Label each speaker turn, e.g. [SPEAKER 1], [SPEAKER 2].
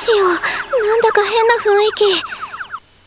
[SPEAKER 1] しよう。なんだか変な雰囲気。